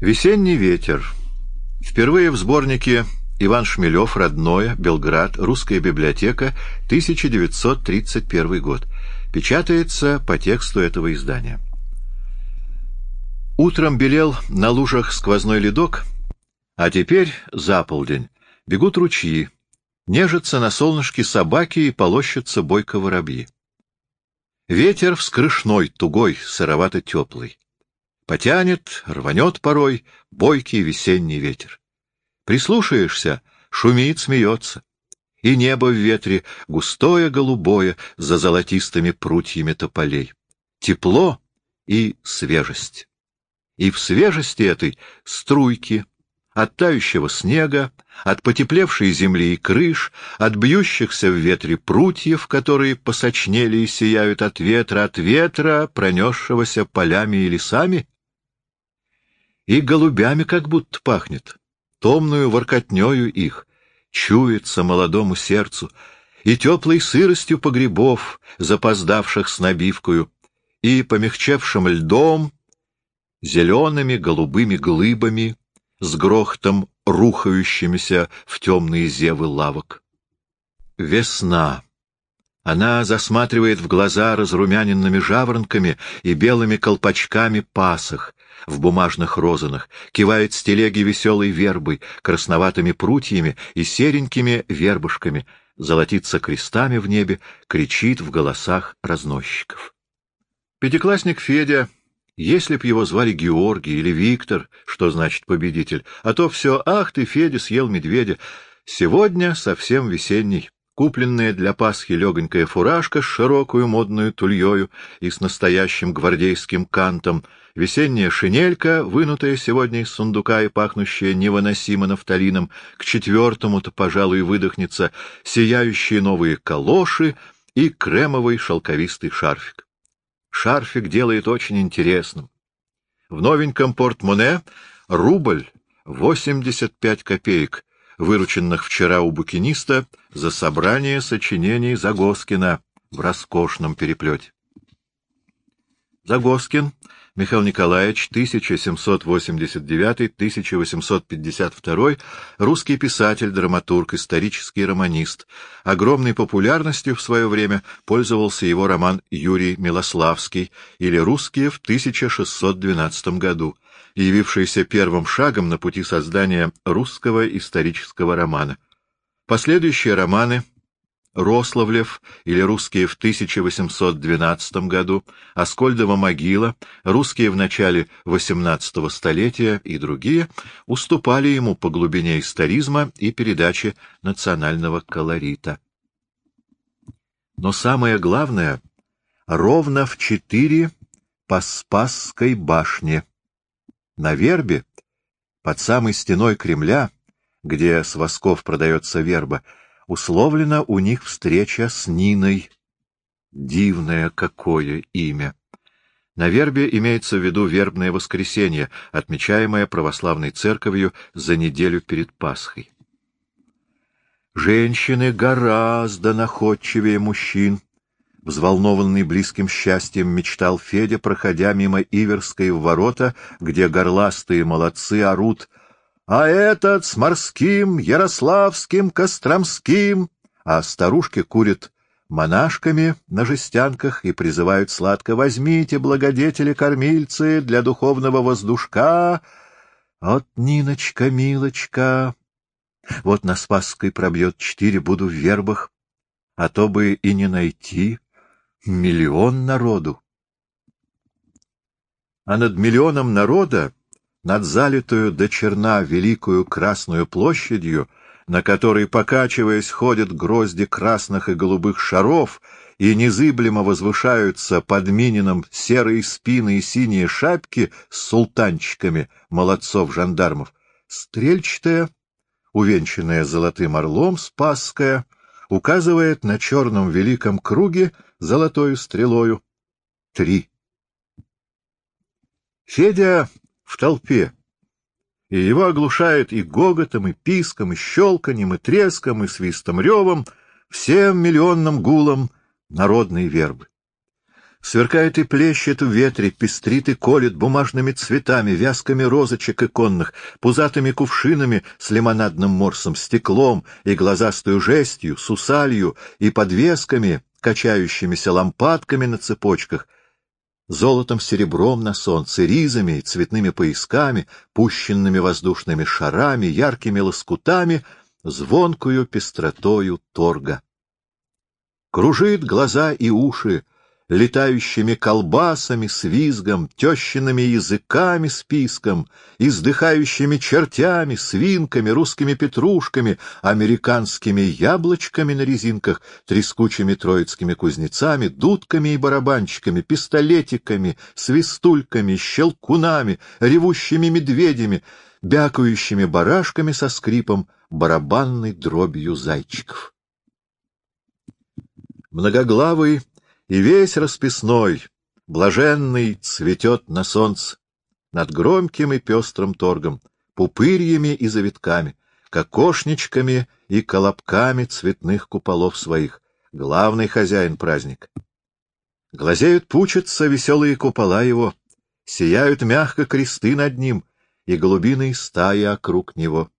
Весенний ветер. Впервые в сборнике Иван Шмелев, Родное, Белград, Русская библиотека, 1931 год. Печатается по тексту этого издания. Утром белел на лужах сквозной ледок, а теперь, за полдень, бегут ручьи, нежатся на солнышке собаки и полощутся бойко воробьи. Ветер вскрышной, тугой, сыровато-теплый. Потянет, рванет порой бойкий весенний ветер. Прислушаешься, шумит, смеется. И небо в ветре густое голубое за золотистыми прутьями тополей. Тепло и свежесть. И в свежести этой струйки, от тающего снега, от потеплевшей земли и крыш, от бьющихся в ветре прутьев, которые посочнели и сияют от ветра, от ветра, пронесшегося полями и лесами, и голубями как будто пахнет, томную воркотнёю их, чуется молодому сердцу, и теплой сыростью погребов, запоздавших с набивкою, и помягчевшим льдом, зелеными голубыми глыбами, с грохотом рухающимися в темные зевы лавок. Весна. Она засматривает в глаза разрумяненными жаворонками и белыми колпачками пасах в бумажных розанах, кивает с телеги веселой вербой, красноватыми прутьями и серенькими вербушками, золотится крестами в небе, кричит в голосах разносчиков. Пятиклассник Федя если б его звали Георгий или Виктор, что значит победитель, а то все «Ах ты, Федя, съел медведя!» Сегодня совсем весенний. Купленная для Пасхи легонькая фуражка с широкую модную тульёю и с настоящим гвардейским кантом, весенняя шинелька, вынутая сегодня из сундука и пахнущая невыносимо нафталином, к четвертому-то, пожалуй, выдохнется, сияющие новые калоши и кремовый шелковистый шарфик. Шарфик делает очень интересным. В новеньком портмоне рубль 85 копеек, вырученных вчера у букиниста за собрание сочинений Загоскина в роскошном переплете. Загоскин Михаил Николаевич, 1789-1852, русский писатель, драматург, исторический романист. Огромной популярностью в свое время пользовался его роман «Юрий Милославский» или «Русские» в 1612 году, явившийся первым шагом на пути создания русского исторического романа. Последующие романы Рославлев или русские в 1812 году, Аскольдова могила, русские в начале XVIII столетия и другие уступали ему по глубине историзма и передаче национального колорита. Но самое главное — ровно в четыре по Спасской башне. На вербе, под самой стеной Кремля, где с восков продается верба, условлена у них встреча с Ниной. Дивное какое имя! На вербе имеется в виду вербное воскресенье, отмечаемое православной церковью за неделю перед Пасхой. Женщины гораздо находчивее мужчин. Взволнованный близким счастьем мечтал Федя, проходя мимо Иверской в ворота, где горластые молодцы орут — а этот с морским, ярославским, костромским, а старушки курят монашками на жестянках и призывают сладко «Возьмите, благодетели-кормильцы, для духовного воздушка!» Вот, Ниночка, милочка, вот на Спасской пробьет четыре, буду в вербах, а то бы и не найти миллион народу. А над миллионом народа над залитую до черна великую Красную площадью, на которой, покачиваясь, ходят грозди красных и голубых шаров, и незыблемо возвышаются под Минином серые спины и синие шапки с султанчиками молодцов-жандармов, стрельчатая, увенчанная золотым орлом спасская, указывает на черном великом круге золотою стрелою три. Федя в толпе, и его оглушает и гоготом, и писком, и щелканьем, и треском, и свистом ревом, всем миллионным гулом народной вербы. Сверкает и плещет в ветре, пестрит и колет бумажными цветами, вязками розочек иконных, пузатыми кувшинами с лимонадным морсом, стеклом и глазастую жестью, сусалью и подвесками, качающимися лампадками на цепочках, золотом серебром на солнце, ризами и цветными поясками, пущенными воздушными шарами, яркими лоскутами, звонкую пестротою торга. Кружит глаза и уши, летающими колбасами с визгом, тещиными языками с писком, издыхающими чертями, свинками, русскими петрушками, американскими яблочками на резинках, трескучими троицкими кузнецами, дудками и барабанчиками, пистолетиками, свистульками, щелкунами, ревущими медведями, бякающими барашками со скрипом, барабанной дробью зайчиков. Многоглавый и весь расписной, блаженный, цветет на солнце, над громким и пестрым торгом, пупырьями и завитками, кокошничками и колобками цветных куполов своих, главный хозяин праздника. Глазеют пучатся веселые купола его, сияют мягко кресты над ним и голубиные стаи округ него.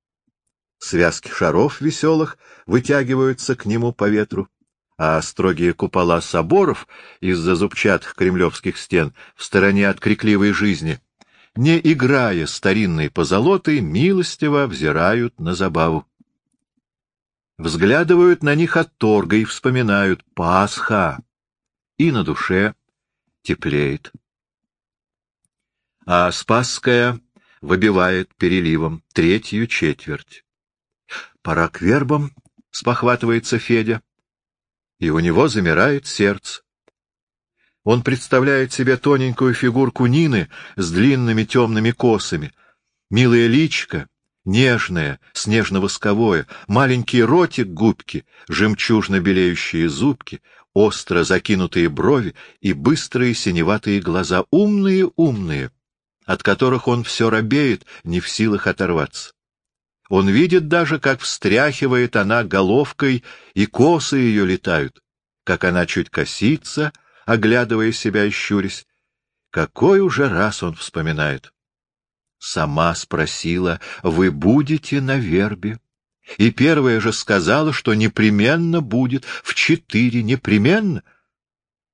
Связки шаров веселых вытягиваются к нему по ветру, а строгие купола соборов из-за зубчатых кремлевских стен в стороне от крикливой жизни, не играя старинной позолотой, милостиво взирают на забаву. Взглядывают на них отторга и вспоминают «Пасха!» и на душе теплеет. А Спасская выбивает переливом третью четверть. «Пора к вербам», — спохватывается Федя и у него замирает сердце. Он представляет себе тоненькую фигурку Нины с длинными темными косами, милое личко, нежное, снежно-восковое, маленький ротик губки, жемчужно белеющие зубки, остро закинутые брови и быстрые синеватые глаза, умные-умные, от которых он все робеет, не в силах оторваться. Он видит даже, как встряхивает она головкой, и косы ее летают, как она чуть косится, оглядывая себя и щурясь. Какой уже раз он вспоминает. Сама спросила, вы будете на вербе? И первая же сказала, что непременно будет, в четыре непременно.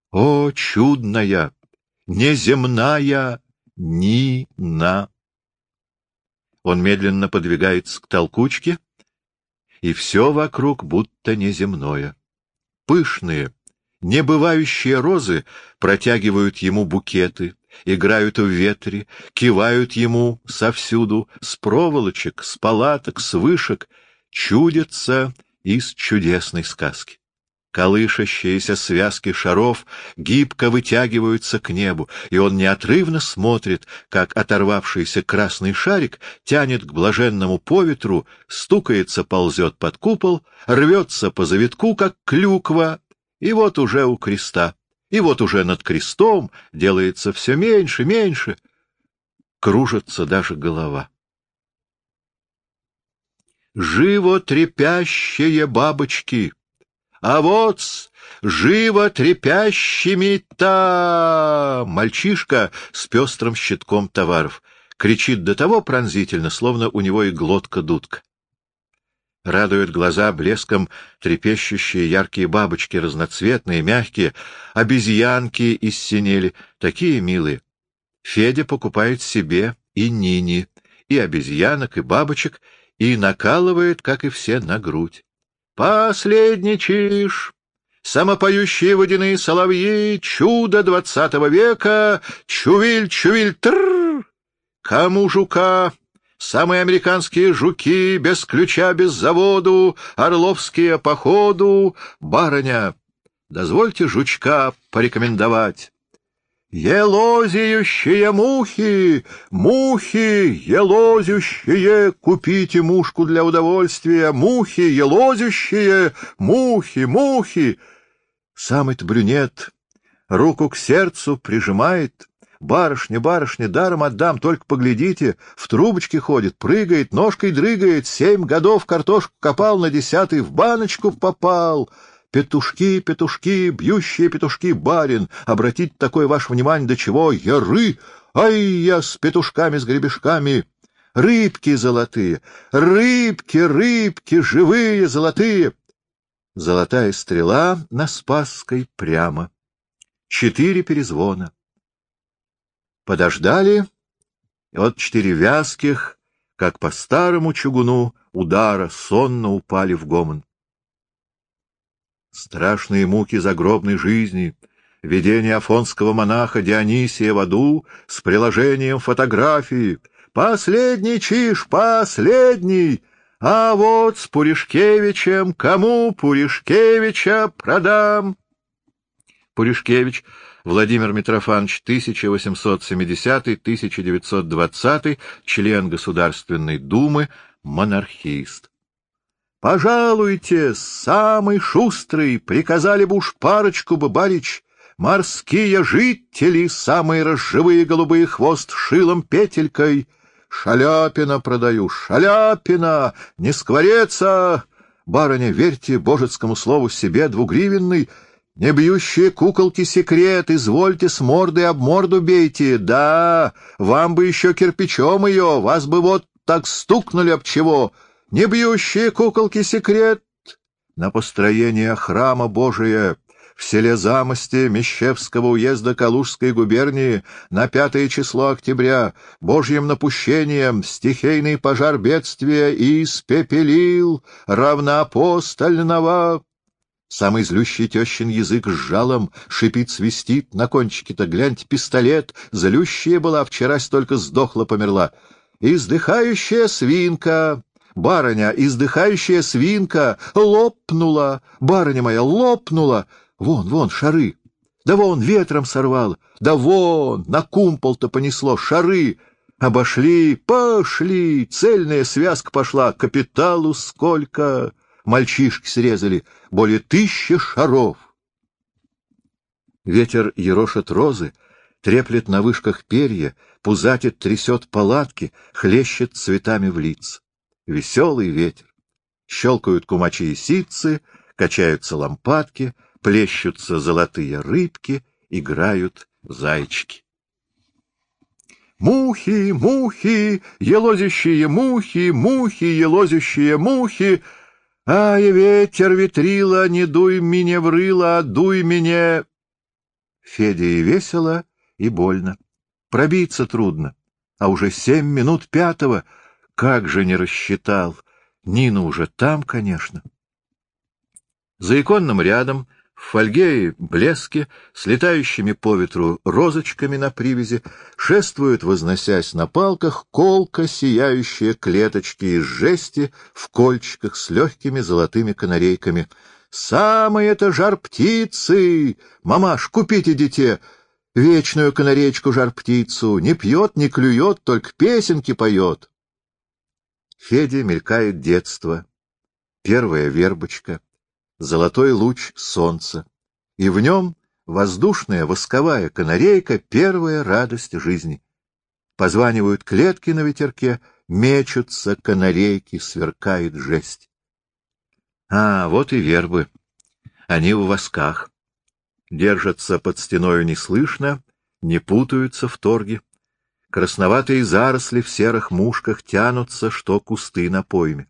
О, чудная, неземная Нина! Он медленно подвигается к толкучке, и все вокруг будто неземное. Пышные, небывающие розы протягивают ему букеты, играют в ветре, кивают ему совсюду, с проволочек, с палаток, с вышек, чудятся из чудесной сказки. Колышащиеся связки шаров гибко вытягиваются к небу, и он неотрывно смотрит, как оторвавшийся красный шарик тянет к блаженному поветру, стукается, ползет под купол, рвется по завитку, как клюква, и вот уже у креста, и вот уже над крестом делается все меньше, меньше, кружится даже голова. Живо трепящие бабочки! А вот живо трепящими-то! Мальчишка с пестрым щитком товаров кричит до того пронзительно, словно у него и глотка-дудка. Радуют глаза блеском трепещущие яркие бабочки, разноцветные, мягкие, обезьянки из синели, такие милые. Федя покупает себе и Нини, и обезьянок, и бабочек, и накалывает, как и все, на грудь. Последничаешь! Самопоющие водяные соловьи, чудо двадцатого века, чувиль, чувиль, тр. Кому жука? Самые американские жуки, без ключа, без заводу, орловские походу. Барыня, дозвольте жучка порекомендовать. Елозиющие мухи, мухи, елозющие, купите мушку для удовольствия, мухи, елозющие, мухи, мухи. Самый-то брюнет руку к сердцу прижимает. Барышня, барышня, даром отдам, только поглядите, в трубочке ходит, прыгает, ножкой дрыгает, семь годов картошку копал, на десятый в баночку попал. Петушки, петушки, бьющие петушки, барин! Обратить такое ваше внимание, до чего? Яры! Ай, я с петушками, с гребешками! Рыбки золотые! Рыбки, рыбки, живые, золотые! Золотая стрела на Спасской прямо. Четыре перезвона. Подождали, и вот четыре вязких, как по старому чугуну, удара сонно упали в гомон. Страшные муки загробной жизни, видение афонского монаха Дионисия в аду с приложением фотографии. Последний чиш, последний! А вот с Пуришкевичем кому Пуришкевича продам? Пуришкевич Владимир Митрофанович, 1870-1920, член Государственной Думы, монархист. Пожалуйте, самый шустрый, приказали бы уж парочку бы, барич, морские жители, самые разживые голубые хвост шилом петелькой. Шаляпина продаю, шаляпина, не сквореца! Барыня, верьте божецкому слову себе, двугривенный, не бьющие куколки секрет, извольте с морды об морду бейте, да, вам бы еще кирпичом ее, вас бы вот так стукнули об чего, не бьющие куколки секрет на построение храма Божия в селе Замости Мещевского уезда Калужской губернии на пятое число октября Божьим напущением стихийный пожар бедствия испепелил равноапостольного. Самый злющий тещин язык с жалом шипит, свистит, на кончике-то гляньте пистолет, злющая была, вчера столько сдохла, померла. Издыхающая свинка, барыня, издыхающая свинка, лопнула, барыня моя, лопнула. Вон, вон, шары. Да вон, ветром сорвало. Да вон, на кумпол-то понесло, шары. Обошли, пошли, цельная связка пошла, капиталу сколько. Мальчишки срезали, более тысячи шаров. Ветер ерошит розы, треплет на вышках перья, пузатит, трясет палатки, хлещет цветами в лиц. Веселый ветер. Щелкают кумачи и ситцы, качаются лампадки — плещутся золотые рыбки, играют зайчики. Мухи, мухи, елозящие мухи, мухи, елозящие мухи. Ай, ветер, ветрила, не дуй мне в рыло, дуй мне. Федя и весело, и больно. Пробиться трудно. А уже семь минут пятого. Как же не рассчитал. Нина уже там, конечно. За иконным рядом в фольге и блеске, с летающими по ветру розочками на привязи, шествуют, возносясь на палках, колко сияющие клеточки из жести в кольчиках с легкими золотыми канарейками. «Самые это жар птицы! Мамаш, купите дите!» Вечную канаречку жар-птицу, не пьет, не клюет, только песенки поет. Феде мелькает детство, первая вербочка, золотой луч солнца, и в нем воздушная восковая канарейка — первая радость жизни. Позванивают клетки на ветерке, мечутся канарейки, сверкает жесть. А, вот и вербы. Они в восках. Держатся под стеною неслышно, не путаются в торге. Красноватые заросли в серых мушках тянутся, что кусты на пойме.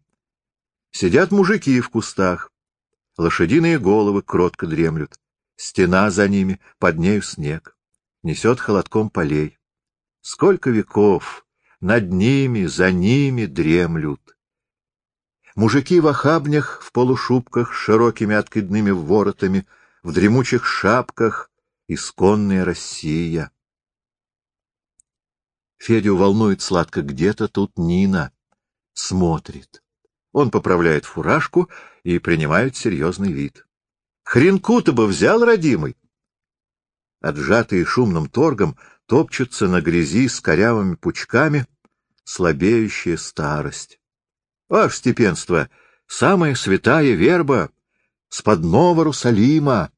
Сидят мужики в кустах, Лошадиные головы кротко дремлют. Стена за ними, под нею снег. Несет холодком полей. Сколько веков над ними, за ними дремлют. Мужики в охабнях, в полушубках, с широкими откидными воротами, в дремучих шапках, исконная Россия. Федю волнует сладко где-то тут Нина. Смотрит. Он поправляет фуражку и принимает серьезный вид. Хренку-то бы взял, родимый! Отжатые шумным торгом топчутся на грязи с корявыми пучками слабеющая старость. Ваше степенство, самая святая верба с подного Русалима,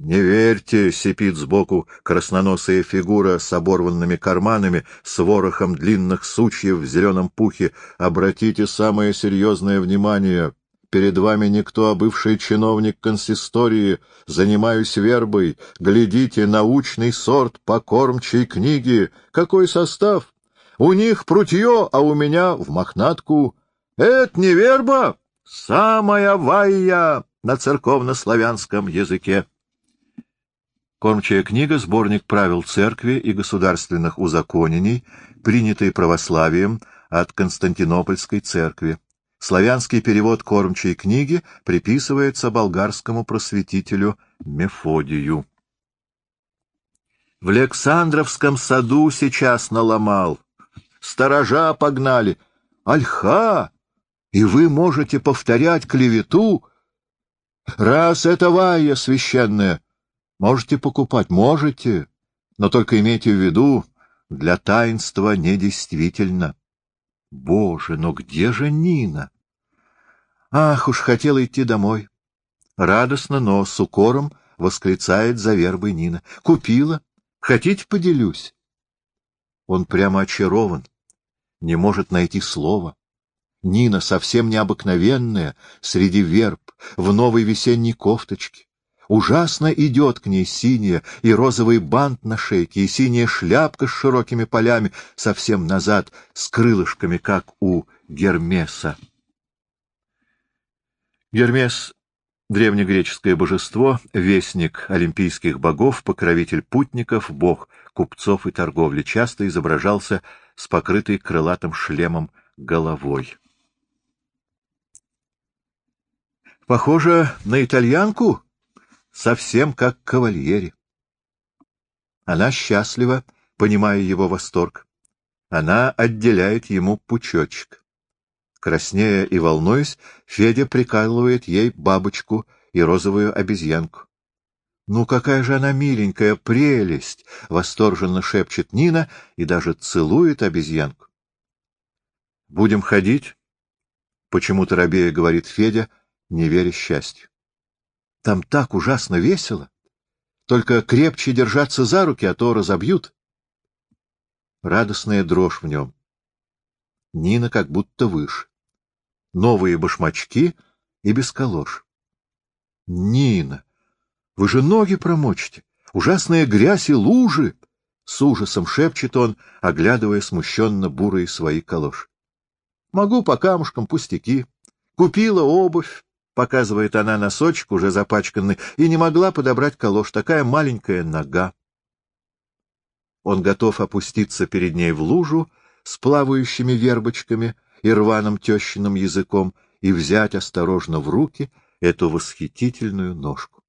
не верьте, сипит сбоку красноносая фигура с оборванными карманами, с ворохом длинных сучьев в зеленом пухе. Обратите самое серьезное внимание. перед вами никто, а бывший чиновник консистории. Занимаюсь вербой. Глядите, научный сорт по кормчей книги. Какой состав? У них прутье, а у меня в мохнатку. Это не верба, самая вайя на церковно-славянском языке. Кормчая книга — сборник правил церкви и государственных узаконений, принятый православием от Константинопольской церкви. Славянский перевод кормчей книги приписывается болгарскому просветителю Мефодию. В Александровском саду сейчас наломал. Сторожа погнали. Альха! И вы можете повторять клевету? Раз это вая священная, можете покупать, можете, но только имейте в виду, для таинства недействительно. Боже, но где же Нина? Ах, уж хотела идти домой. Радостно, но с укором восклицает за вербой Нина. Купила. Хотите, поделюсь? Он прямо очарован, не может найти слова. Нина совсем необыкновенная, среди верб, в новой весенней кофточке. Ужасно идет к ней синяя и розовый бант на шейке, и синяя шляпка с широкими полями, совсем назад, с крылышками, как у Гермеса. Гермес — древнегреческое божество, вестник олимпийских богов, покровитель путников, бог купцов и торговли, часто изображался с покрытой крылатым шлемом головой. Похоже на итальянку, совсем как кавальери. Она счастлива, понимая его восторг. Она отделяет ему пучочек. Краснея и волнуясь, Федя прикалывает ей бабочку и розовую обезьянку. «Ну, какая же она миленькая прелесть!» — восторженно шепчет Нина и даже целует обезьянку. «Будем ходить?» — почему-то рабея говорит Федя, не веря счастью. Там так ужасно весело. Только крепче держаться за руки, а то разобьют. Радостная дрожь в нем. Нина как будто выше. Новые башмачки и без калош. Нина, вы же ноги промочите. Ужасная грязь и лужи! С ужасом шепчет он, оглядывая смущенно бурые свои калоши. Могу по камушкам пустяки. Купила обувь, Показывает она носочек, уже запачканный, и не могла подобрать калош, такая маленькая нога. Он готов опуститься перед ней в лужу с плавающими вербочками и рваным тещиным языком и взять осторожно в руки эту восхитительную ножку.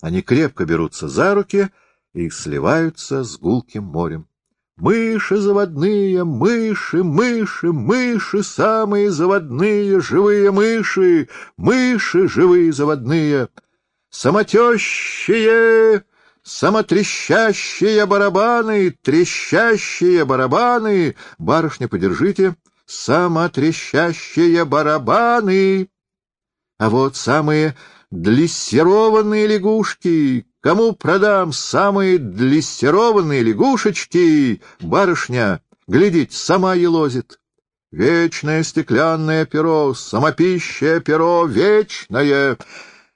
Они крепко берутся за руки и сливаются с гулким морем. Мыши заводные, мыши, мыши, мыши, самые заводные, живые мыши, мыши, живые заводные, самотещие, самотрещащие барабаны, трещащие барабаны, барышня, подержите, самотрещащие барабаны. А вот самые длиссированные лягушки, Кому продам самые длиссированные лягушечки, барышня, глядите, сама елозит. Вечное стеклянное перо, самопищее перо, вечное.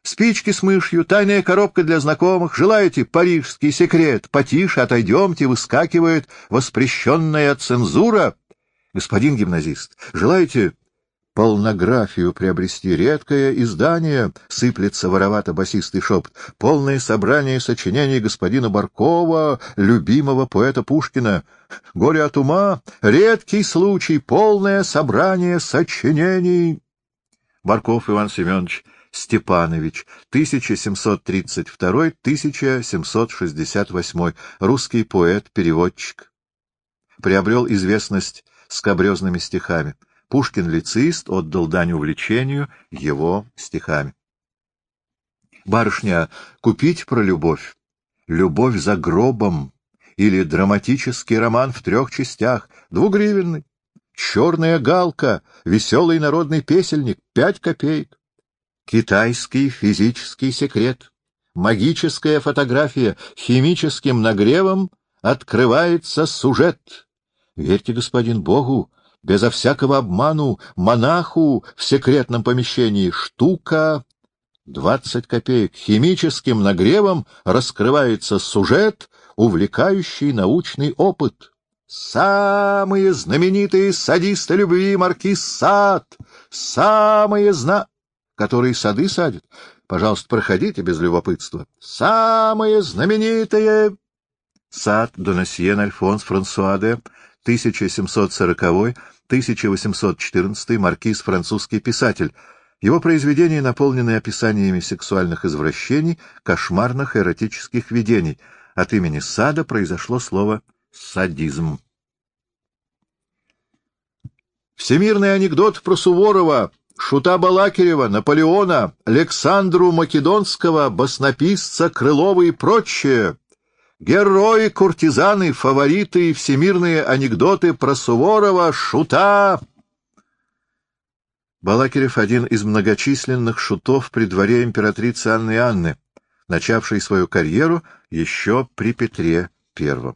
Спички с мышью, тайная коробка для знакомых. Желаете парижский секрет? Потише отойдемте, выскакивает воспрещенная цензура. Господин гимназист, желаете полнографию приобрести редкое издание, сыплется воровато-басистый шепот, полное собрание сочинений господина Баркова, любимого поэта Пушкина. Горе от ума, редкий случай, полное собрание сочинений. Барков Иван Семенович Степанович, 1732-1768, русский поэт-переводчик. Приобрел известность скобрезными стихами. Пушкин-лицеист отдал дань увлечению его стихами. Барышня, купить про любовь. Любовь за гробом или драматический роман в трех частях, двугривенный. Черная галка, веселый народный песельник, пять копеек. Китайский физический секрет. Магическая фотография, химическим нагревом открывается сюжет. Верьте, господин, Богу, безо всякого обману, монаху в секретном помещении штука двадцать копеек. Химическим нагревом раскрывается сюжет, увлекающий научный опыт. Самые знаменитые садисты любви маркиз Сад, самые зна... Которые сады садят? Пожалуйста, проходите без любопытства. Самые знаменитые... Сад Донасьен Альфонс Франсуа де 1740-1814, маркиз, французский писатель. Его произведения наполнены описаниями сексуальных извращений, кошмарных эротических видений. От имени Сада произошло слово «садизм». Всемирный анекдот про Суворова, Шута Балакирева, Наполеона, Александру Македонского, баснописца Крылова и прочее — Герои, куртизаны, фавориты и всемирные анекдоты про Суворова, шута. Балакирев — один из многочисленных шутов при дворе императрицы Анны Анны, начавшей свою карьеру еще при Петре I.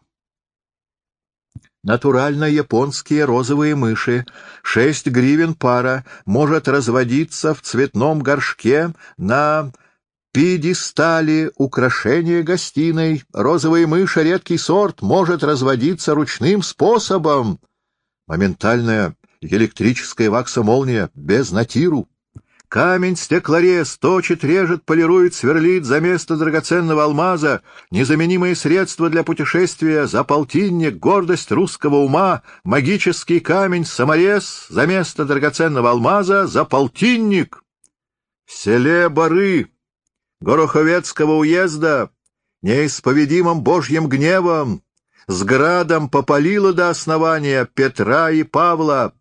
Натурально японские розовые мыши, шесть гривен пара, может разводиться в цветном горшке на пьедестале украшения гостиной. Розовая мышь, редкий сорт, может разводиться ручным способом. Моментальная электрическая вакса-молния, без натиру. Камень стеклорез точит, режет, полирует, сверлит за место драгоценного алмаза, незаменимые средства для путешествия, за полтинник, гордость русского ума, магический камень, саморез за место драгоценного алмаза, за полтинник. В селе Бары Гороховецкого уезда неисповедимым божьим гневом с градом попалило до основания Петра и Павла.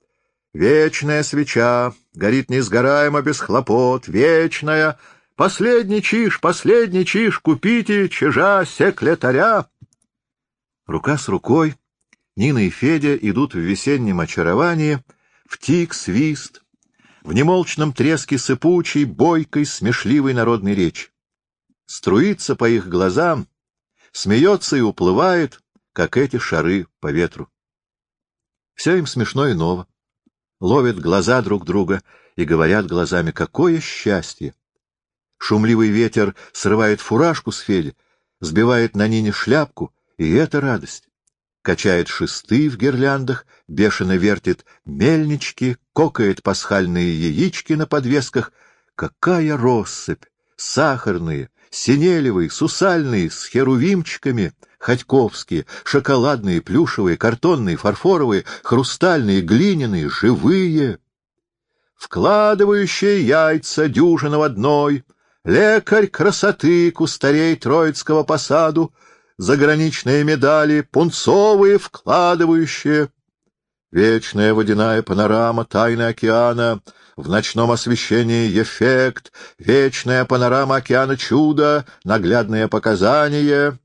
Вечная свеча горит несгораемо без хлопот, вечная. Последний чиш, последний чиш, купите чижа секретаря. Рука с рукой Нина и Федя идут в весеннем очаровании, в тик, свист, в немолчном треске сыпучей, бойкой, смешливой народной речи струится по их глазам, смеется и уплывает, как эти шары по ветру. Все им смешно и ново. Ловят глаза друг друга и говорят глазами, какое счастье! Шумливый ветер срывает фуражку с Феди, сбивает на Нине шляпку, и это радость. Качает шесты в гирляндах, бешено вертит мельнички, кокает пасхальные яички на подвесках. Какая россыпь! Сахарные, синелевые, сусальные, с херувимчиками, ходьковские, шоколадные, плюшевые, картонные, фарфоровые, хрустальные, глиняные, живые. Вкладывающие яйца дюжина в одной, лекарь красоты кустарей Троицкого посаду, заграничные медали, пунцовые вкладывающие. Вечная водяная панорама тайны океана — в ночном освещении эффект, вечная панорама океана чуда, наглядное показание.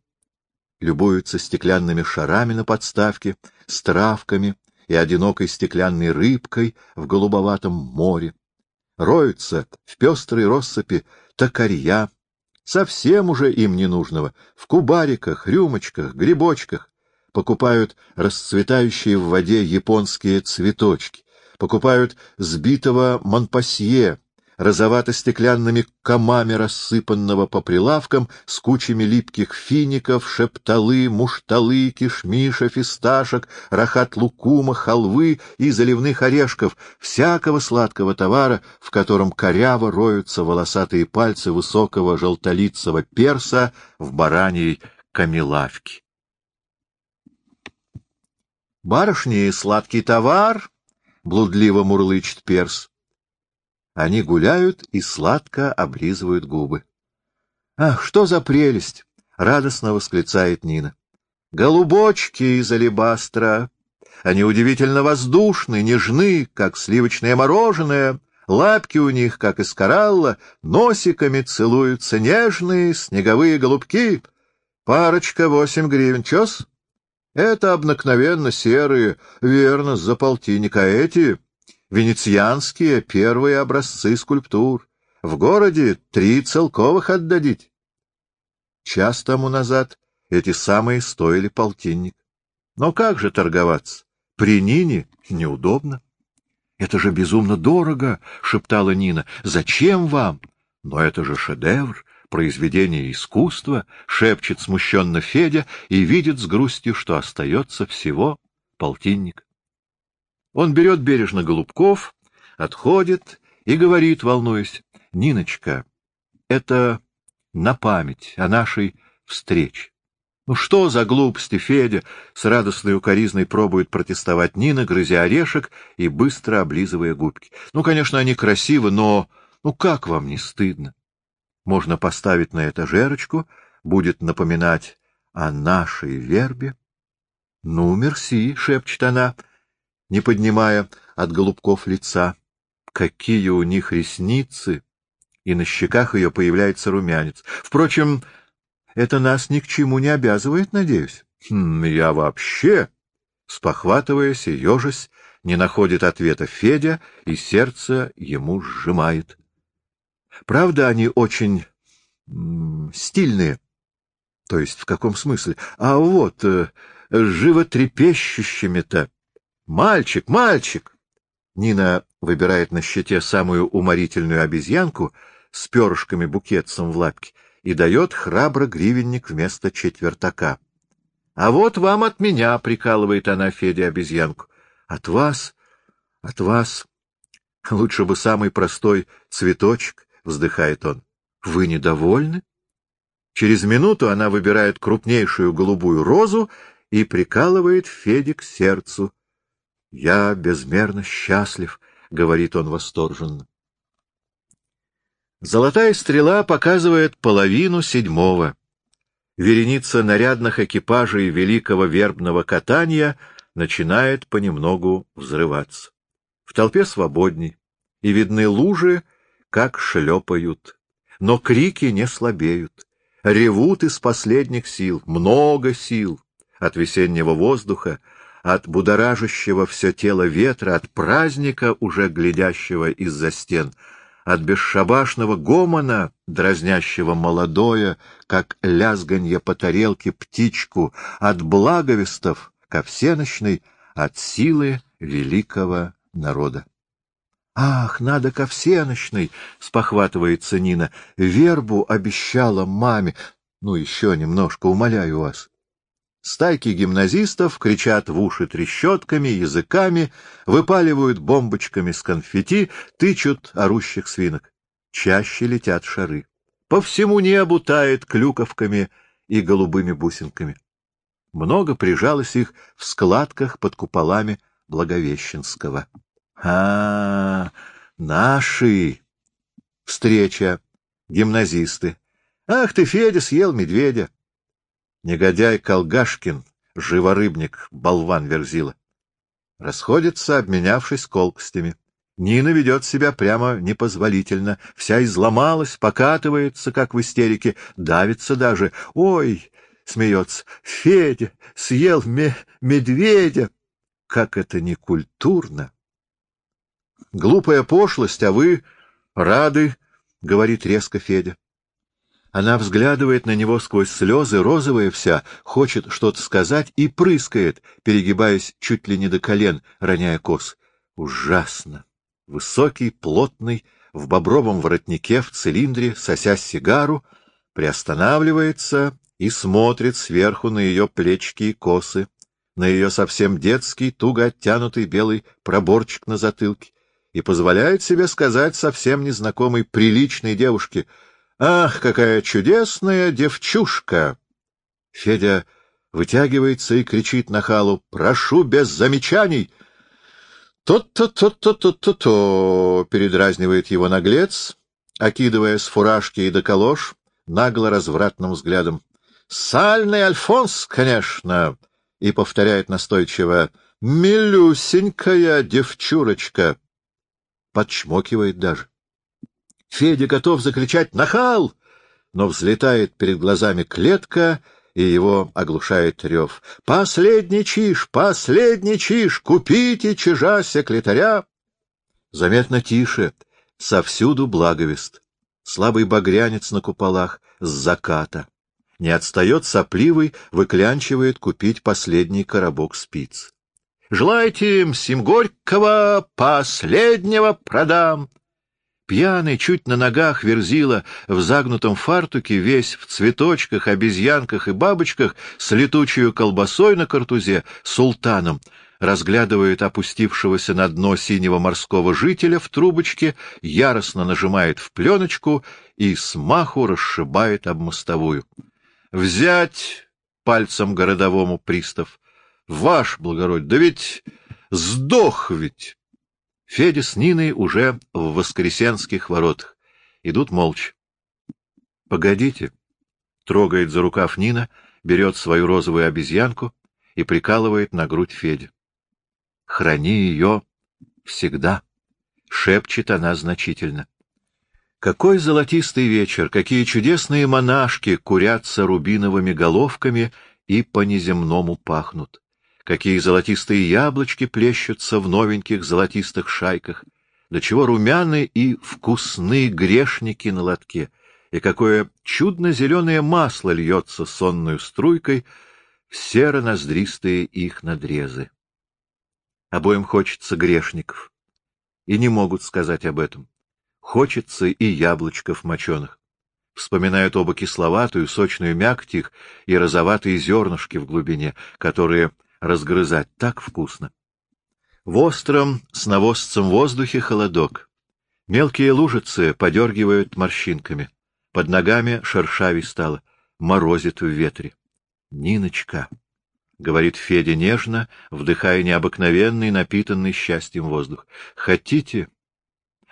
Любуются стеклянными шарами на подставке, с травками и одинокой стеклянной рыбкой в голубоватом море. Роются в пестрой россыпи токарья, совсем уже им не нужного, в кубариках, рюмочках, грибочках, покупают расцветающие в воде японские цветочки, покупают сбитого Монпасье, розовато-стеклянными комами рассыпанного по прилавкам с кучами липких фиников, шепталы, мушталы, кишмиша, фисташек, рахат-лукума, халвы и заливных орешков, всякого сладкого товара, в котором коряво роются волосатые пальцы высокого желтолицего перса в бараньей камелавке. Барышни, сладкий товар блудливо мурлычет перс. Они гуляют и сладко облизывают губы. «Ах, что за прелесть!» — радостно восклицает Нина. «Голубочки из алебастра! Они удивительно воздушны, нежны, как сливочное мороженое, лапки у них, как из коралла, носиками целуются нежные снеговые голубки. Парочка восемь гривен, чёс?» Это обыкновенно серые, верно, за полтинник, а эти — венецианские первые образцы скульптур. В городе три целковых отдадить. Час тому назад эти самые стоили полтинник. Но как же торговаться? При Нине неудобно. — Это же безумно дорого, — шептала Нина. — Зачем вам? — Но это же шедевр, произведение искусства, — шепчет смущенно Федя и видит с грустью, что остается всего полтинник. Он берет бережно голубков, отходит и говорит, волнуясь, — Ниночка, это на память о нашей встрече. Ну что за глупости, Федя? С радостной укоризной пробует протестовать Нина, грызя орешек и быстро облизывая губки. Ну, конечно, они красивы, но... Ну, как вам не стыдно? Можно поставить на этажерочку, будет напоминать о нашей вербе. — Ну, мерси, — шепчет она, не поднимая от голубков лица. Какие у них ресницы! И на щеках ее появляется румянец. Впрочем, это нас ни к чему не обязывает, надеюсь. Хм, я вообще, спохватываясь и ежась, не находит ответа Федя, и сердце ему сжимает. Правда, они очень стильные. То есть в каком смысле? А вот, э, животрепещущими-то. Мальчик, мальчик! Нина выбирает на щите самую уморительную обезьянку с перышками-букетцем в лапке и дает храбро гривенник вместо четвертака. — А вот вам от меня, — прикалывает она Феде обезьянку. — От вас, от вас. Лучше бы самый простой цветочек, — вздыхает он. — Вы недовольны? Через минуту она выбирает крупнейшую голубую розу и прикалывает Феде к сердцу. — Я безмерно счастлив, — говорит он восторженно. Золотая стрела показывает половину седьмого. Вереница нарядных экипажей великого вербного катания начинает понемногу взрываться. В толпе свободней, и видны лужи, как шлепают. Но крики не слабеют. Ревут из последних сил, много сил, от весеннего воздуха, от будоражащего все тело ветра, от праздника, уже глядящего из-за стен — от бесшабашного гомона, дразнящего молодое, как лязганье по тарелке птичку, от благовестов ко всеночной, от силы великого народа. «Ах, надо ко всеночной!» — спохватывается Нина. «Вербу обещала маме. Ну, еще немножко, умоляю вас». Стайки гимназистов кричат в уши трещотками, языками, выпаливают бомбочками с конфетти, тычут орущих свинок. Чаще летят шары. По всему небу тает клюковками и голубыми бусинками. Много прижалось их в складках под куполами Благовещенского. А, -а, -а наши! Встреча. Гимназисты. Ах ты, Федя, съел медведя. Негодяй Колгашкин, живорыбник, болван Верзила. Расходятся, обменявшись колкостями. Нина ведет себя прямо непозволительно, вся изломалась, покатывается, как в истерике, давится даже. «Ой!» — смеется. «Федя съел ме медведя!» Как это некультурно! «Глупая пошлость, а вы рады!» — говорит резко Федя. Она взглядывает на него сквозь слезы, розовая вся, хочет что-то сказать и прыскает, перегибаясь чуть ли не до колен, роняя кос. Ужасно! Высокий, плотный, в бобровом воротнике, в цилиндре, сося сигару, приостанавливается и смотрит сверху на ее плечики и косы, на ее совсем детский, туго оттянутый белый проборчик на затылке, и позволяет себе сказать совсем незнакомой приличной девушке — Ах, какая чудесная девчушка! Федя вытягивается и кричит на халу. Прошу без замечаний! То-то-то-то-то-то-то, передразнивает его наглец, окидывая с фуражки и до колош нагло развратным взглядом. Сальный Альфонс, конечно, и повторяет настойчиво. Милюсенькая девчурочка. Подчмокивает даже. Федя готов закричать «Нахал!», но взлетает перед глазами клетка, и его оглушает рев. «Последний чиш! Последний чиш! Купите чижа секретаря!» Заметно тише, совсюду благовест. Слабый багрянец на куполах с заката. Не отстает сопливый, выклянчивает купить последний коробок спиц. Желайте им сим горького, последнего продам. Пьяный, чуть на ногах, верзила в загнутом фартуке, весь в цветочках, обезьянках и бабочках, с летучей колбасой на картузе, султаном, разглядывает опустившегося на дно синего морского жителя в трубочке, яростно нажимает в пленочку и смаху расшибает об мостовую. «Взять!» — пальцем городовому пристав. «Ваш, благородь, да ведь сдох ведь!» Федя с Ниной уже в воскресенских воротах. Идут молча. — Погодите. Трогает за рукав Нина, берет свою розовую обезьянку и прикалывает на грудь Федя. — Храни ее всегда, — шепчет она значительно. Какой золотистый вечер, какие чудесные монашки курятся рубиновыми головками и по-неземному пахнут какие золотистые яблочки плещутся в новеньких золотистых шайках, до чего румяны и вкусны грешники на лотке, и какое чудно-зеленое масло льется сонную струйкой в серо-ноздристые их надрезы. Обоим хочется грешников, и не могут сказать об этом. Хочется и яблочков моченых. Вспоминают оба кисловатую, сочную мякоть их и розоватые зернышки в глубине, которые разгрызать так вкусно. В остром с навозцем воздухе холодок. Мелкие лужицы подергивают морщинками. Под ногами шершавей стало, морозит в ветре. — Ниночка, — говорит Федя нежно, вдыхая необыкновенный, напитанный счастьем воздух, — хотите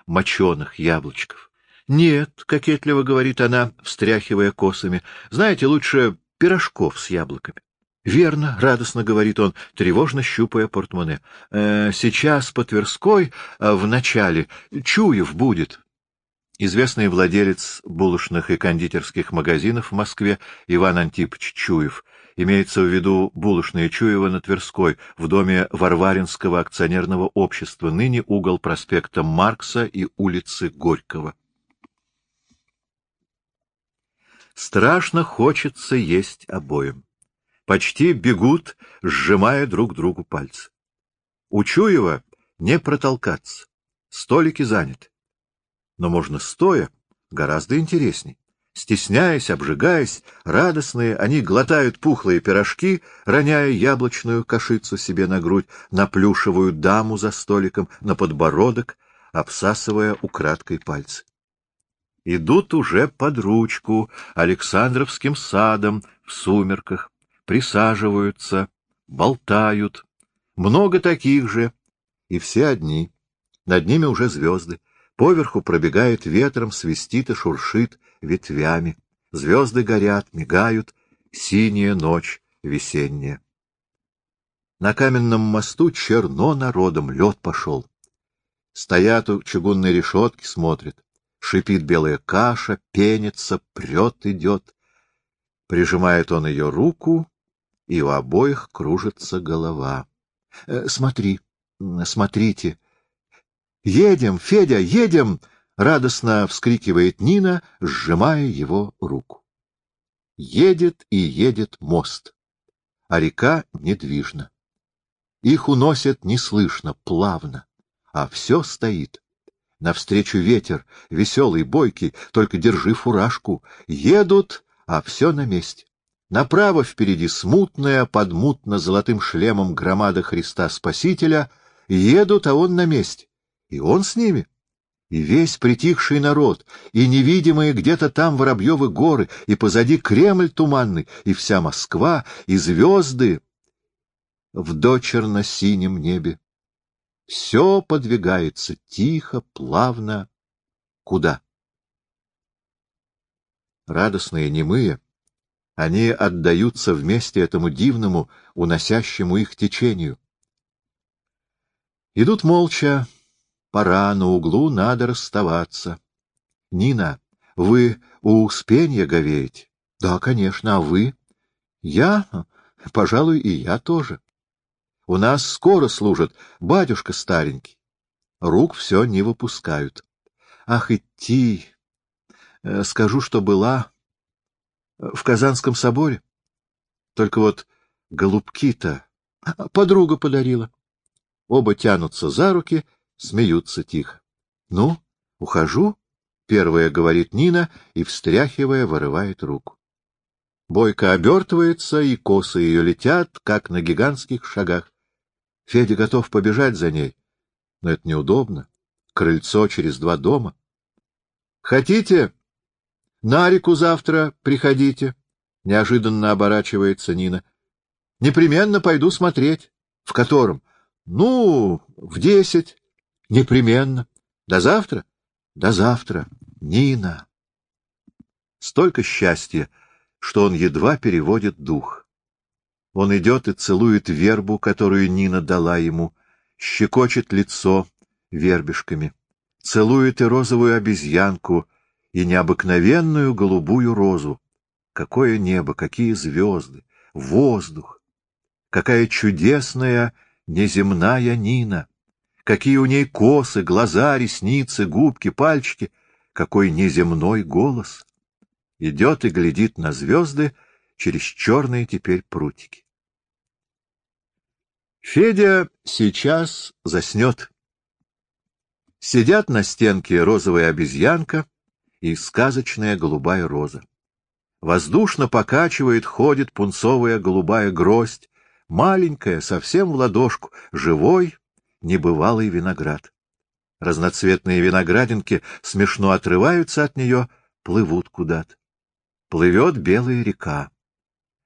моченых яблочков? — Нет, — кокетливо говорит она, встряхивая косами, — знаете, лучше пирожков с яблоками. — Верно, — радостно говорит он, тревожно щупая портмоне. «Э, — Сейчас по Тверской, э, в начале, Чуев будет. Известный владелец булочных и кондитерских магазинов в Москве Иван Антипович Чуев. Имеется в виду булочные Чуева на Тверской, в доме Варваринского акционерного общества, ныне угол проспекта Маркса и улицы Горького. Страшно хочется есть обоим почти бегут, сжимая друг другу пальцы. У Чуева не протолкаться, столики заняты. Но можно стоя, гораздо интересней. Стесняясь, обжигаясь, радостные, они глотают пухлые пирожки, роняя яблочную кашицу себе на грудь, на плюшевую даму за столиком, на подбородок, обсасывая украдкой пальцы. Идут уже под ручку Александровским садом в сумерках, присаживаются, болтают. Много таких же, и все одни. Над ними уже звезды. Поверху пробегает ветром, свистит и шуршит ветвями. Звезды горят, мигают, синяя ночь весенняя. На каменном мосту черно народом, лед пошел. Стоят у чугунной решетки, смотрят. Шипит белая каша, пенится, прет идет. Прижимает он ее руку, и у обоих кружится голова. Э, — Смотри, смотрите. — Едем, Федя, едем! — радостно вскрикивает Нина, сжимая его руку. Едет и едет мост, а река недвижна. Их уносят неслышно, плавно, а все стоит. Навстречу ветер, веселый, бойкий, только держи фуражку. Едут, а все на месте. Направо впереди смутная, под мутно-золотым шлемом громада Христа Спасителя. Едут, а он на месте. И он с ними. И весь притихший народ, и невидимые где-то там Воробьевы горы, и позади Кремль туманный, и вся Москва, и звезды в дочерно-синем небе. Все подвигается тихо, плавно. Куда? Радостные, немые, они отдаются вместе этому дивному, уносящему их течению. Идут молча. Пора, на углу надо расставаться. Нина, вы у Успенья говеете? Да, конечно, а вы? Я? Пожалуй, и я тоже. У нас скоро служит батюшка старенький. Рук все не выпускают. Ах, идти! Э, скажу, что была в Казанском соборе. Только вот голубки-то подруга подарила. Оба тянутся за руки, смеются тихо. — Ну, ухожу? — первая говорит Нина и, встряхивая, вырывает руку. Бойко обертывается, и косы ее летят, как на гигантских шагах. Федя готов побежать за ней, но это неудобно. Крыльцо через два дома. — Хотите? На реку завтра приходите, — неожиданно оборачивается Нина. — Непременно пойду смотреть. — В котором? — Ну, в десять. — Непременно. — До завтра? — До завтра. Нина. Столько счастья, что он едва переводит дух. Он идет и целует вербу, которую Нина дала ему, щекочет лицо вербишками, целует и розовую обезьянку, и необыкновенную голубую розу. Какое небо, какие звезды, воздух! Какая чудесная неземная Нина! Какие у ней косы, глаза, ресницы, губки, пальчики! Какой неземной голос! идет и глядит на звезды через черные теперь прутики. Федя сейчас заснет. Сидят на стенке розовая обезьянка и сказочная голубая роза. Воздушно покачивает, ходит пунцовая голубая гроздь, маленькая, совсем в ладошку, живой, небывалый виноград. Разноцветные виноградинки смешно отрываются от нее, плывут куда-то. Плывет белая река.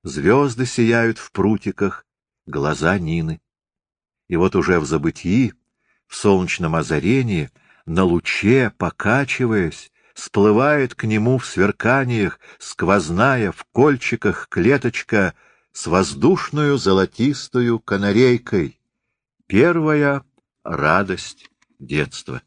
Звезды сияют в прутиках, глаза Нины. И вот уже в забытии, в солнечном озарении, на луче, покачиваясь, сплывает к нему в сверканиях, сквозная, в кольчиках клеточка с воздушную золотистую канарейкой. Первая радость детства.